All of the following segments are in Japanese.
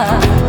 나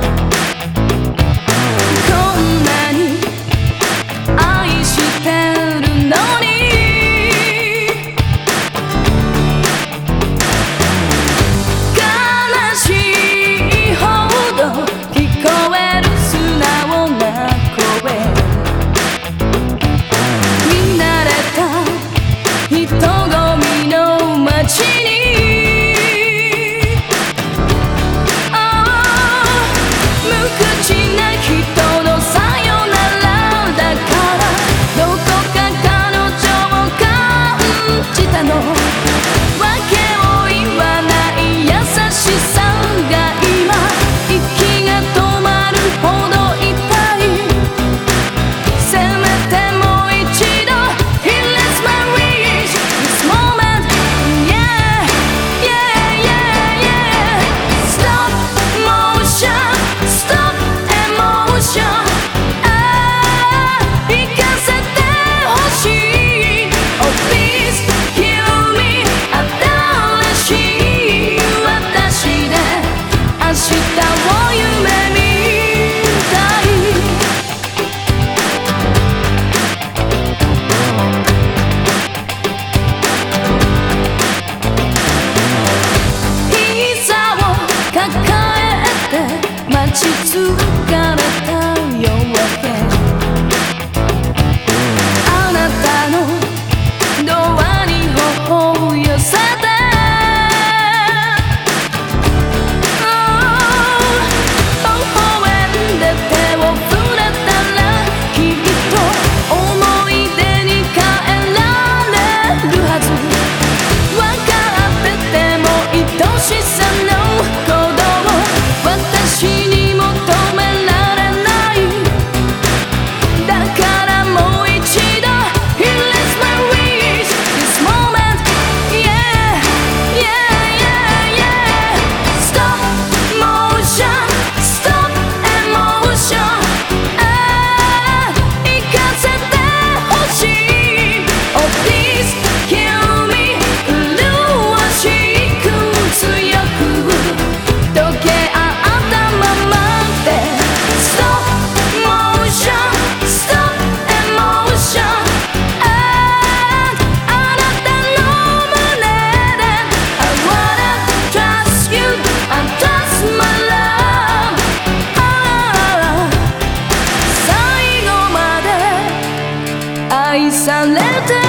を夢見たい。いざを抱えて待ち続け sound little